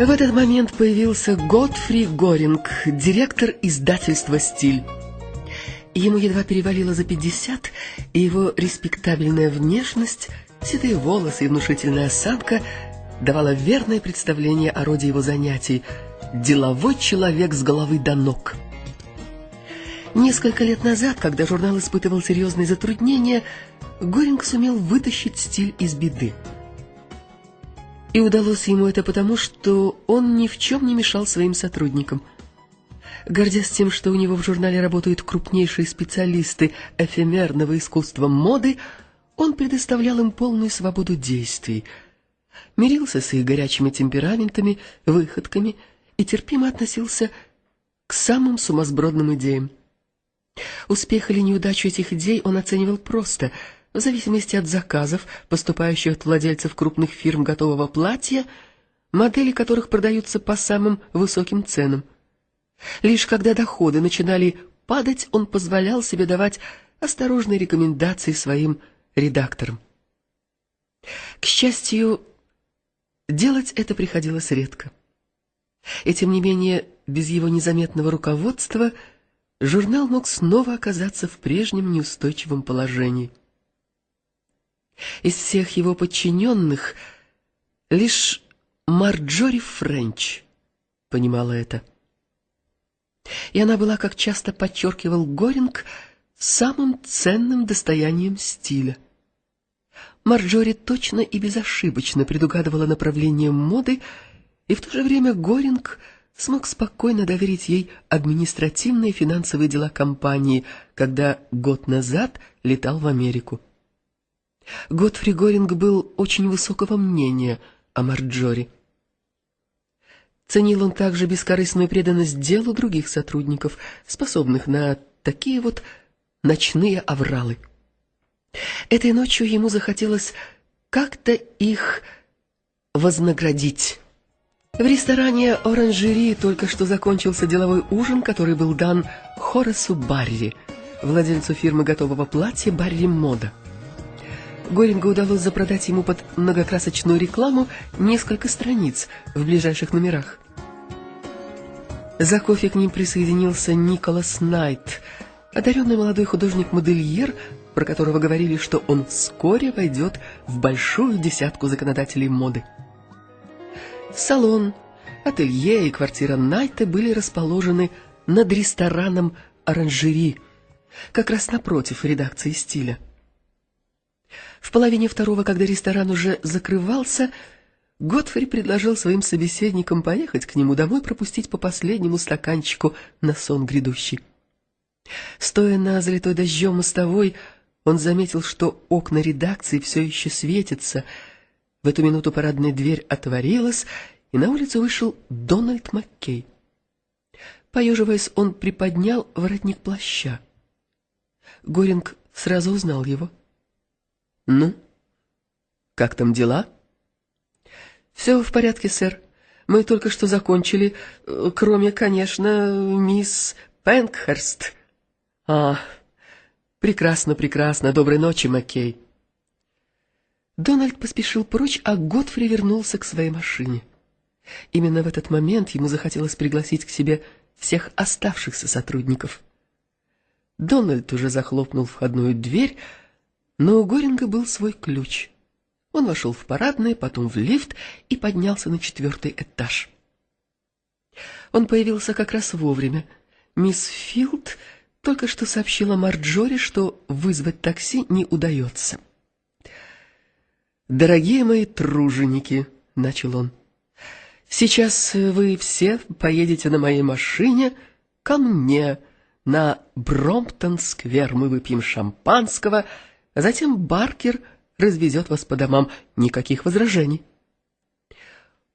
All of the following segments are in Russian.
В этот момент появился Готфри Горинг, директор издательства «Стиль». Ему едва перевалило за пятьдесят, и его респектабельная внешность, седые волосы и внушительная осанка давала верное представление о роде его занятий – деловой человек с головы до ног. Несколько лет назад, когда журнал испытывал серьезные затруднения, Горинг сумел вытащить стиль из беды. И удалось ему это потому, что он ни в чем не мешал своим сотрудникам. Гордясь тем, что у него в журнале работают крупнейшие специалисты эфемерного искусства моды, он предоставлял им полную свободу действий, мирился с их горячими темпераментами, выходками и терпимо относился к самым сумасбродным идеям. Успех или неудачу этих идей он оценивал просто – в зависимости от заказов, поступающих от владельцев крупных фирм готового платья, модели которых продаются по самым высоким ценам. Лишь когда доходы начинали падать, он позволял себе давать осторожные рекомендации своим редакторам. К счастью, делать это приходилось редко. И тем не менее, без его незаметного руководства журнал мог снова оказаться в прежнем неустойчивом положении. Из всех его подчиненных лишь Марджори Френч понимала это. И она была, как часто подчеркивал Горинг, самым ценным достоянием стиля. Марджори точно и безошибочно предугадывала направление моды, и в то же время Горинг смог спокойно доверить ей административные финансовые дела компании, когда год назад летал в Америку. Готфри Горинг был очень высокого мнения о Марджори. Ценил он также бескорыстную преданность делу других сотрудников, способных на такие вот ночные авралы. Этой ночью ему захотелось как-то их вознаградить. В ресторане «Оранжери» только что закончился деловой ужин, который был дан Хорасу Барри, владельцу фирмы готового платья «Барри Мода». Горингу удалось запродать ему под многокрасочную рекламу несколько страниц в ближайших номерах. За кофе к ним присоединился Николас Найт, одаренный молодой художник-модельер, про которого говорили, что он вскоре войдет в большую десятку законодателей моды. Салон, ателье и квартира Найта были расположены над рестораном «Оранжери», как раз напротив редакции стиля. В половине второго, когда ресторан уже закрывался, Готфри предложил своим собеседникам поехать к нему домой пропустить по последнему стаканчику на сон грядущий. Стоя на залитой дождем мостовой, он заметил, что окна редакции все еще светятся. В эту минуту парадная дверь отворилась, и на улицу вышел Дональд Маккей. Поеживаясь, он приподнял воротник плаща. Горинг сразу узнал его — «Ну, как там дела?» «Все в порядке, сэр. Мы только что закончили, э, кроме, конечно, мисс Пенкхерст». «А, прекрасно, прекрасно. Доброй ночи, Маккей». Дональд поспешил прочь, а Готфри вернулся к своей машине. Именно в этот момент ему захотелось пригласить к себе всех оставшихся сотрудников. Дональд уже захлопнул входную дверь, но у Горинга был свой ключ. Он вошел в парадное, потом в лифт и поднялся на четвертый этаж. Он появился как раз вовремя. Мисс Филд только что сообщила Марджори, что вызвать такси не удается. «Дорогие мои труженики», — начал он, — «сейчас вы все поедете на моей машине ко мне на Бромптон-сквер. Мы выпьем шампанского, — Затем Баркер развезет вас по домам. Никаких возражений.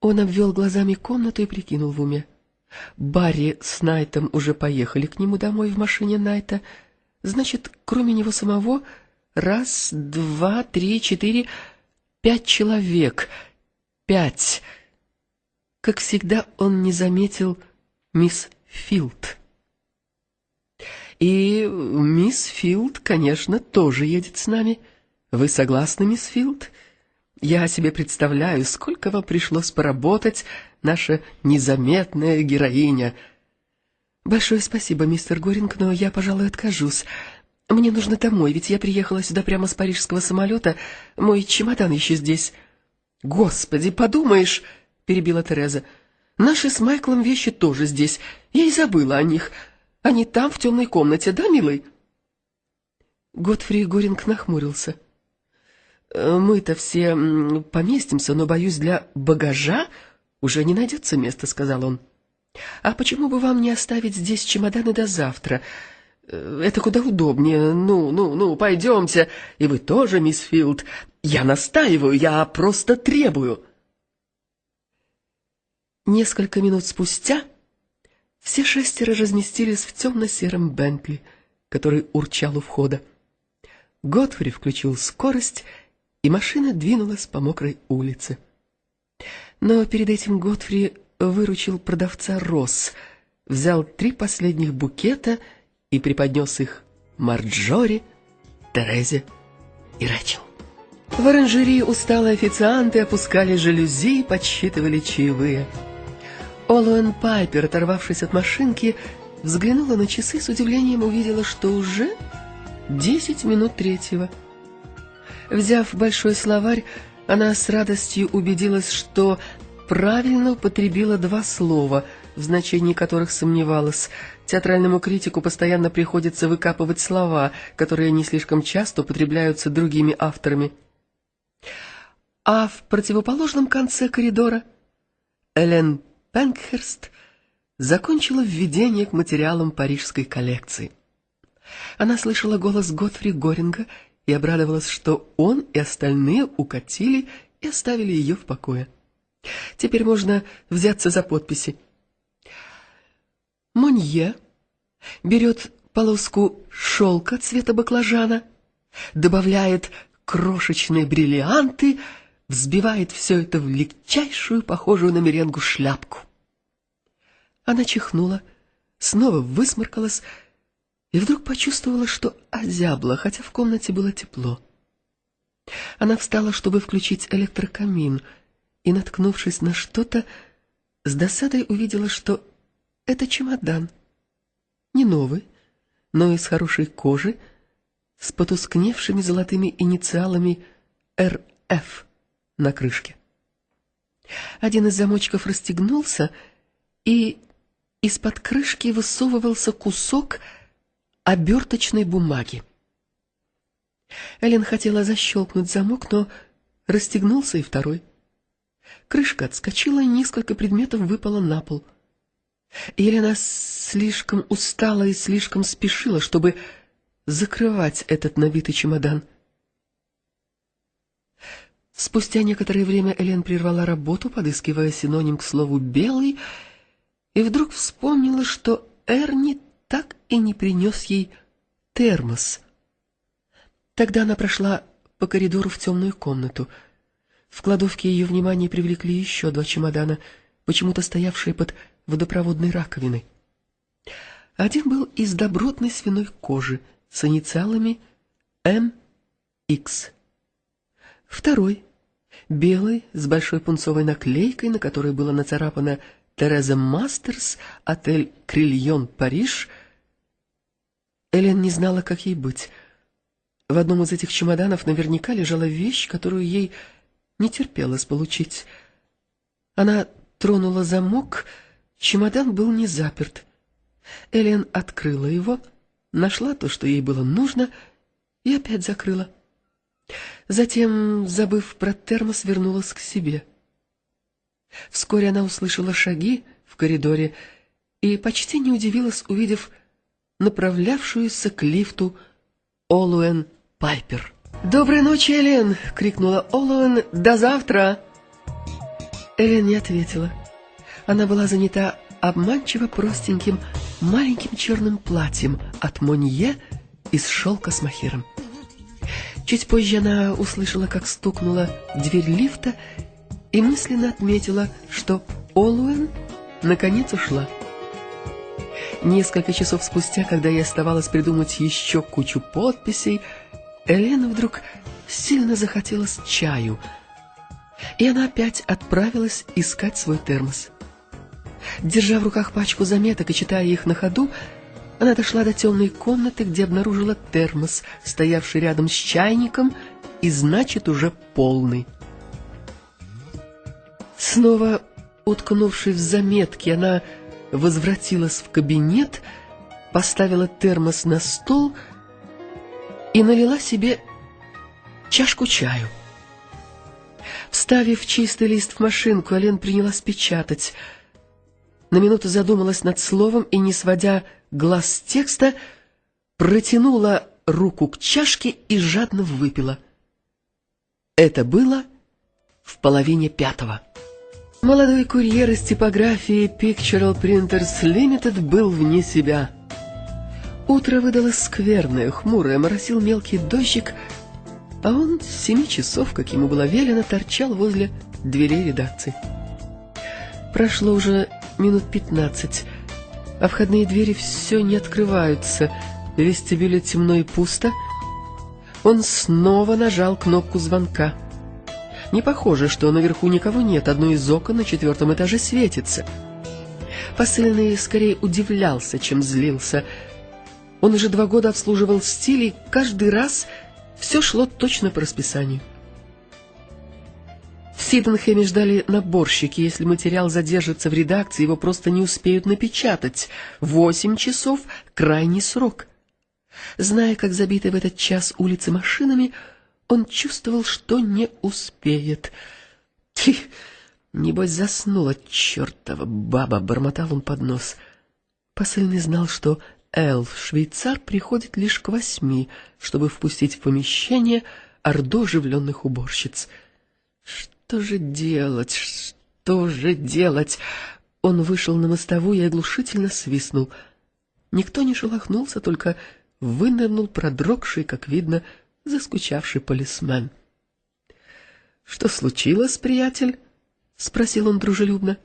Он обвел глазами комнату и прикинул в уме. Барри с Найтом уже поехали к нему домой в машине Найта. Значит, кроме него самого, раз, два, три, четыре, пять человек. Пять. Как всегда, он не заметил мисс Филд. И мисс Филд, конечно, тоже едет с нами. Вы согласны, мисс Филд? Я себе представляю, сколько вам пришлось поработать, наша незаметная героиня. Большое спасибо, мистер Горинг, но я, пожалуй, откажусь. Мне нужно домой, ведь я приехала сюда прямо с парижского самолета. Мой чемодан еще здесь. Господи, подумаешь, перебила Тереза. Наши с Майклом вещи тоже здесь. Я и забыла о них. Они там, в темной комнате, да, милый? Готфри Горинг нахмурился. Э, мы-то все поместимся, но, боюсь, для багажа уже не найдется места, — сказал он. А почему бы вам не оставить здесь чемоданы до завтра? Э, это куда удобнее. Ну, ну, ну, пойдемте. И вы тоже, мисс Филд. Я настаиваю, я просто требую. Несколько минут спустя все шестеро разместились в темно-сером Бентли, который урчал у входа. Готфри включил скорость и машина двинулась по мокрой улице. Но перед этим Готфри выручил продавца роз, взял три последних букета и преподнес их Марджори, Терезе и Рэчел. В оранжерии усталые официанты опускали жалюзи и подсчитывали чаевые. Олуэн Пайпер, оторвавшись от машинки, взглянула на часы с удивлением увидела, что уже десять минут третьего — Взяв большой словарь, она с радостью убедилась, что правильно употребила два слова, в значении которых сомневалась. Театральному критику постоянно приходится выкапывать слова, которые не слишком часто употребляются другими авторами. А в противоположном конце коридора Элен Пенкхерст закончила введение к материалам парижской коллекции. Она слышала голос Готфри Горинга и обрадовалась, что он и остальные укатили и оставили ее в покое. Теперь можно взяться за подписи. Монье берет полоску шелка цвета баклажана, добавляет крошечные бриллианты, взбивает все это в легчайшую, похожую на меренгу шляпку. Она чихнула, снова высморкалась, и вдруг почувствовала, что озябла, хотя в комнате было тепло. Она встала, чтобы включить электрокамин, и, наткнувшись на что-то, с досадой увидела, что это чемодан. Не новый, но из хорошей кожи, с потускневшими золотыми инициалами «РФ» на крышке. Один из замочков расстегнулся, и из-под крышки высовывался кусок оберточной бумаги. Элен хотела защелкнуть замок, но расстегнулся и второй. Крышка отскочила, и несколько предметов выпало на пол. Елена слишком устала и слишком спешила, чтобы закрывать этот набитый чемодан. Спустя некоторое время Элен прервала работу, подыскивая синоним к слову «белый», и вдруг вспомнила, что Эрни так и не принес ей термос. Тогда она прошла по коридору в темную комнату. В кладовке ее внимание привлекли еще два чемодана, почему-то стоявшие под водопроводной раковиной. Один был из добротной свиной кожи с инициалами МХ. Второй — белый, с большой пунцовой наклейкой, на которой было нацарапано «Тереза Мастерс, отель Крильон, Париж», Элен не знала, как ей быть. В одном из этих чемоданов наверняка лежала вещь, которую ей не терпелось получить. Она тронула замок, чемодан был не заперт. Элен открыла его, нашла то, что ей было нужно, и опять закрыла. Затем, забыв про термос, вернулась к себе. Вскоре она услышала шаги в коридоре и почти не удивилась, увидев направлявшуюся к лифту Олуэн Пайпер. «Доброй ночи, Элен!» — крикнула Олуэн. «До завтра!» Элен не ответила. Она была занята обманчиво простеньким маленьким черным платьем от Монье из шелка с махером. Чуть позже она услышала, как стукнула дверь лифта и мысленно отметила, что Олуэн наконец ушла. Несколько часов спустя, когда ей оставалось придумать еще кучу подписей, Элена вдруг сильно захотелось чаю. И она опять отправилась искать свой термос. Держа в руках пачку заметок и читая их на ходу, она дошла до темной комнаты, где обнаружила термос, стоявший рядом с чайником и, значит, уже полный. Снова уткнувшись в заметки, она возвратилась в кабинет, поставила термос на стол и налила себе чашку чаю. Вставив чистый лист в машинку, Ален принялась печатать. На минуту задумалась над словом и, не сводя глаз текста, протянула руку к чашке и жадно выпила. Это было в половине пятого. Молодой курьер из типографии Pictorial Printers Limited был вне себя. Утро выдалось скверное, хмурое, моросил мелкий дождик, а он с семи часов, как ему было велено, торчал возле дверей редакции. Прошло уже минут пятнадцать, а входные двери все не открываются, в вестибюле темно и пусто. Он снова нажал кнопку звонка. Не похоже, что наверху никого нет, одно из окон на четвертом этаже светится. Посыльный скорее удивлялся, чем злился. Он уже два года обслуживал стиль, и каждый раз все шло точно по расписанию. В Сиденхэме ждали наборщики. Если материал задержится в редакции, его просто не успеют напечатать. Восемь часов — крайний срок. Зная, как забиты в этот час улицы машинами, он чувствовал, что не успеет. «Ты, небось, заснула, чертова баба!» — бормотал он под нос. Посыльный знал, что Эльф, швейцар, приходит лишь к восьми, чтобы впустить в помещение орду оживленных уборщиц. Что же делать? Что же делать? Он вышел на мостовую и оглушительно свистнул. Никто не шелохнулся, только вынырнул продрогший, как видно, заскучавший полисмен. — Что случилось, приятель? — спросил он дружелюбно.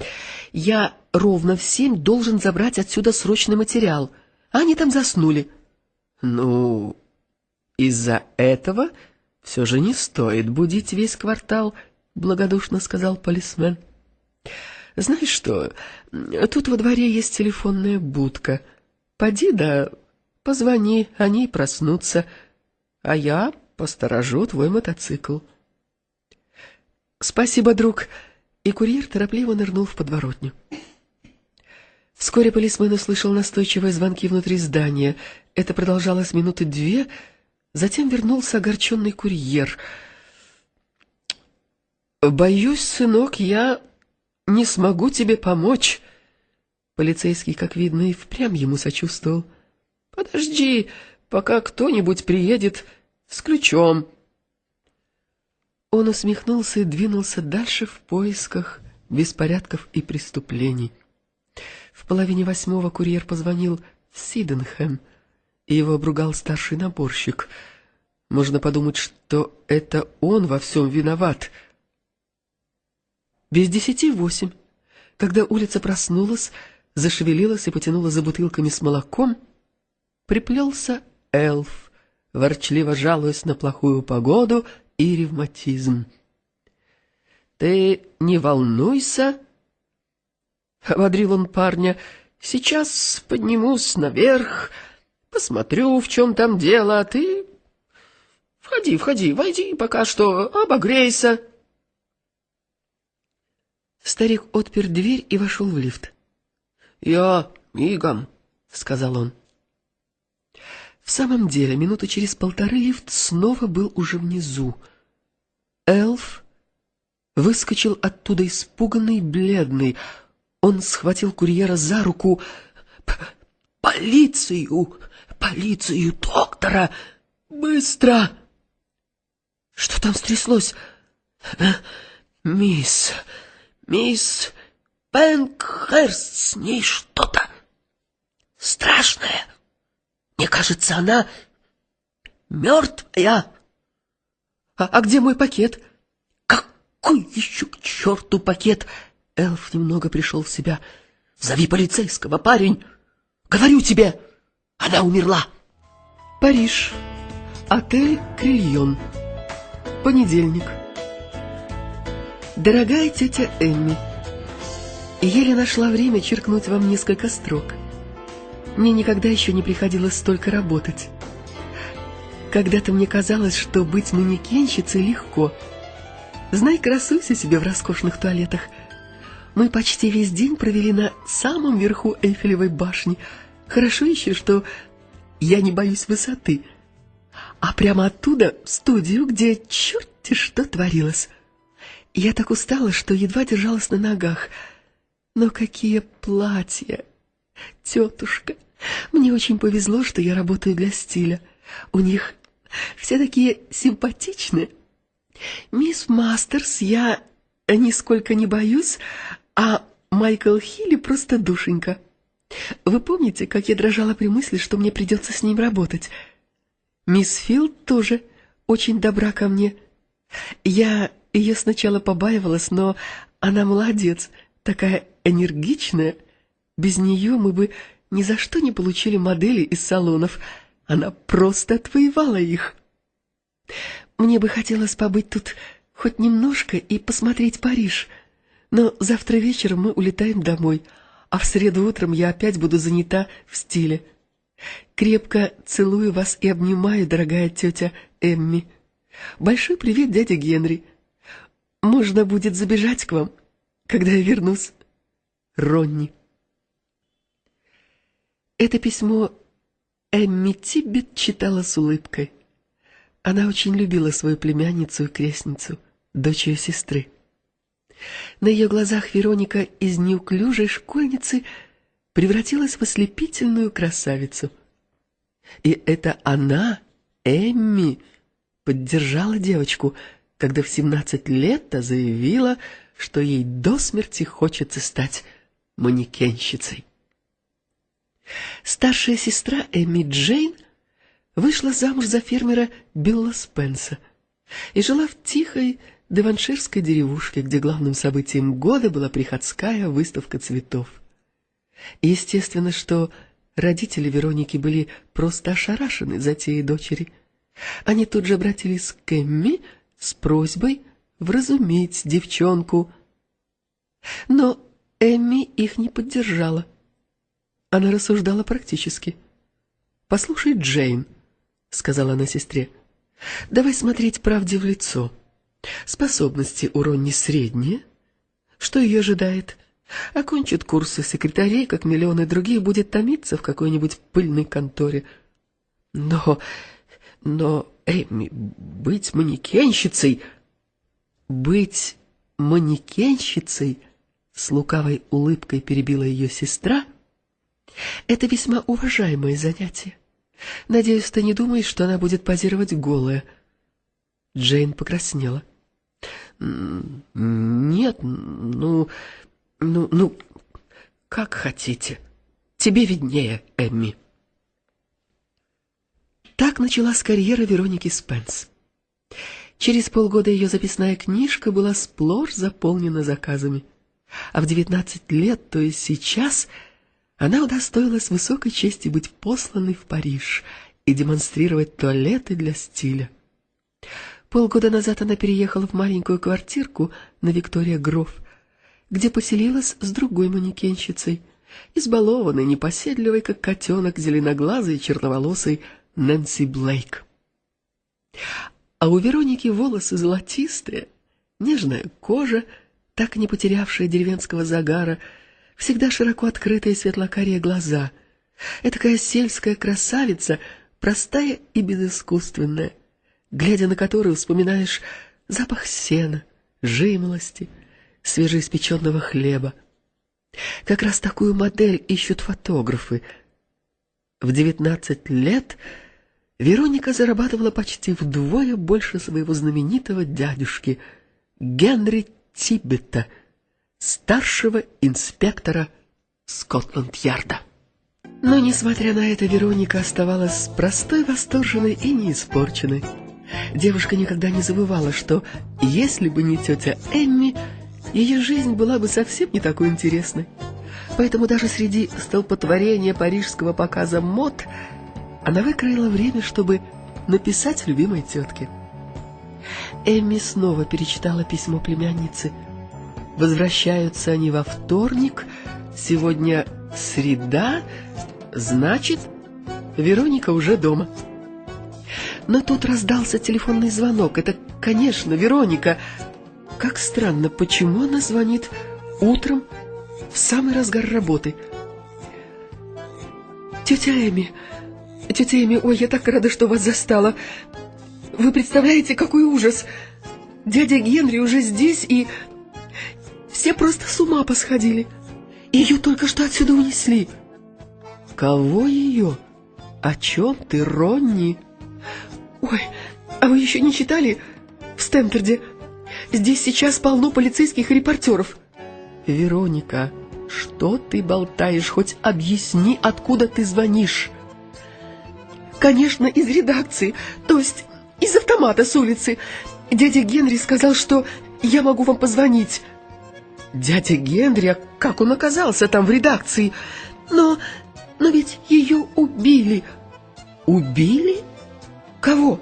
— Я ровно в семь должен забрать отсюда срочный материал. Они там заснули. — Ну, из-за этого все же не стоит будить весь квартал, — благодушно сказал полисмен. — Знаешь что, тут во дворе есть телефонная будка. Поди да позвони, они проснутся. — а я посторожу твой мотоцикл. Спасибо, друг. И курьер торопливо нырнул в подворотню. Вскоре полисмен услышал настойчивые звонки внутри здания. Это продолжалось минуты две, затем вернулся огорченный курьер. «Боюсь, сынок, я не смогу тебе помочь». Полицейский, как видно, и впрямь ему сочувствовал. «Подожди, пока кто-нибудь приедет с ключом. Он усмехнулся и двинулся дальше в поисках беспорядков и преступлений. В половине восьмого курьер позвонил в Сиденхэм, и его обругал старший наборщик. Можно подумать, что это он во всем виноват. Без десяти восемь, когда улица проснулась, зашевелилась и потянула за бутылками с молоком, приплелся эльф, ворчливо жалуясь на плохую погоду и ревматизм. — Ты не волнуйся, — ободрил он парня, — сейчас поднимусь наверх, посмотрю, в чем там дело, а ты... Входи, входи, войди пока что, обогрейся. Старик отпер дверь и вошел в лифт. — Я мигом, — сказал он. В самом деле, минуты через полторы лифт снова был уже внизу. Эльф выскочил оттуда испуганный, бледный. Он схватил курьера за руку. «Полицию! Полицию! Доктора! Быстро!» «Что там стряслось?» «Мисс... мисс Пенкхерст, с ней что-то страшное!» Мне кажется, она мертвая. А, а где мой пакет? Какой еще к черту пакет? Элф немного пришел в себя. Зови полицейского, парень. Говорю тебе, она умерла. Париж. Отель Крильон. Понедельник. Дорогая тетя Эмми, еле нашла время черкнуть вам несколько строк. Мне никогда еще не приходилось столько работать. Когда-то мне казалось, что быть манекенщицей легко. Знай, красуйся себе в роскошных туалетах. Мы почти весь день провели на самом верху Эйфелевой башни. Хорошо еще, что я не боюсь высоты. А прямо оттуда в студию, где черти что творилось. Я так устала, что едва держалась на ногах. Но какие платья! Тетушка, мне очень повезло, что я работаю для стиля. У них все такие симпатичные. Мисс Мастерс я нисколько не боюсь, а Майкл Хилли просто душенька. Вы помните, как я дрожала при мысли, что мне придется с ним работать? Мисс Филд тоже очень добра ко мне. Я ее сначала побаивалась, но она молодец, такая энергичная. Без нее мы бы ни за что не получили модели из салонов. Она просто отвоевала их. Мне бы хотелось побыть тут хоть немножко и посмотреть Париж. Но завтра вечером мы улетаем домой, а в среду утром я опять буду занята в стиле. Крепко целую вас и обнимаю, дорогая тетя Эмми. Большой привет, дядя Генри. Можно будет забежать к вам, когда я вернусь. Ронни. Это письмо Эмми Тиббет читала с улыбкой. Она очень любила свою племянницу и крестницу, дочь ее сестры. На ее глазах Вероника из неуклюжей школьницы превратилась в ослепительную красавицу. И это она, Эмми, поддержала девочку, когда в семнадцать лет та заявила, что ей до смерти хочется стать манекенщицей. Старшая сестра Эмми Джейн вышла замуж за фермера Билла Спенса и жила в тихой деванширской деревушке, где главным событием года была приходская выставка цветов. Естественно, что родители Вероники были просто ошарашены затеей дочери. Они тут же обратились к Эмми с просьбой вразуметь девчонку. Но Эмми их не поддержала. Она рассуждала практически. «Послушай, Джейн», — сказала она сестре, — «давай смотреть правде в лицо. Способности у Ронни средние. Что ее ожидает? Окончит курсы секретарей, как миллионы других, будет томиться в какой-нибудь пыльной конторе. Но, но, Эми, быть манекенщицей... Быть манекенщицей, с лукавой улыбкой перебила ее сестра — это весьма уважаемое занятие. Надеюсь, ты не думаешь, что она будет позировать голая. Джейн покраснела. Нет, ну, ну, ну, как хотите. Тебе виднее, Эмми. Так началась карьера Вероники Спенс. Через полгода ее записная книжка была сплошь заполнена заказами. А в девятнадцать лет, то есть сейчас, она удостоилась высокой чести быть посланной в Париж и демонстрировать туалеты для стиля. Полгода назад она переехала в маленькую квартирку на Виктория Гров, где поселилась с другой манекенщицей, избалованной, непоседливой, как котенок, зеленоглазой и черноволосой Нэнси Блейк. А у Вероники волосы золотистые, нежная кожа, так не потерявшая деревенского загара — всегда широко открытые светлокарие глаза. Этакая сельская красавица, простая и безыскусственная, глядя на которую вспоминаешь запах сена, жимолости, свежеиспеченного хлеба. Как раз такую модель ищут фотографы. В девятнадцать лет Вероника зарабатывала почти вдвое больше своего знаменитого дядюшки Генри Тибета — старшего инспектора Скотланд-Ярда. Но, несмотря на это, Вероника оставалась простой, восторженной и неиспорченной. Девушка никогда не забывала, что если бы не тетя Эмми, ее жизнь была бы совсем не такой интересной. Поэтому даже среди столпотворения парижского показа мод она выкроила время, чтобы написать любимой тетке. Эмми снова перечитала письмо племянницы – Возвращаются они во вторник. Сегодня среда, значит, Вероника уже дома. Но тут раздался телефонный звонок. Это, конечно, Вероника. Как странно, почему она звонит утром, в самый разгар работы? Тетя Эми, тетя Эми, ой, я так рада, что вас застала. Вы представляете, какой ужас! Дядя Генри уже здесь, и все просто с ума посходили. Ее только что отсюда унесли. Кого ее? О чем ты, Ронни? Ой, а вы еще не читали в Стэнфорде? Здесь сейчас полно полицейских и репортеров. Вероника, что ты болтаешь? Хоть объясни, откуда ты звонишь. Конечно, из редакции, то есть из автомата с улицы. Дядя Генри сказал, что я могу вам позвонить. Дядя Генри, а как он оказался там в редакции? Но, но ведь ее убили. Убили? Кого?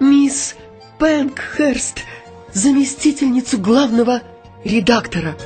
Мисс Пэнкхерст, заместительницу главного редактора.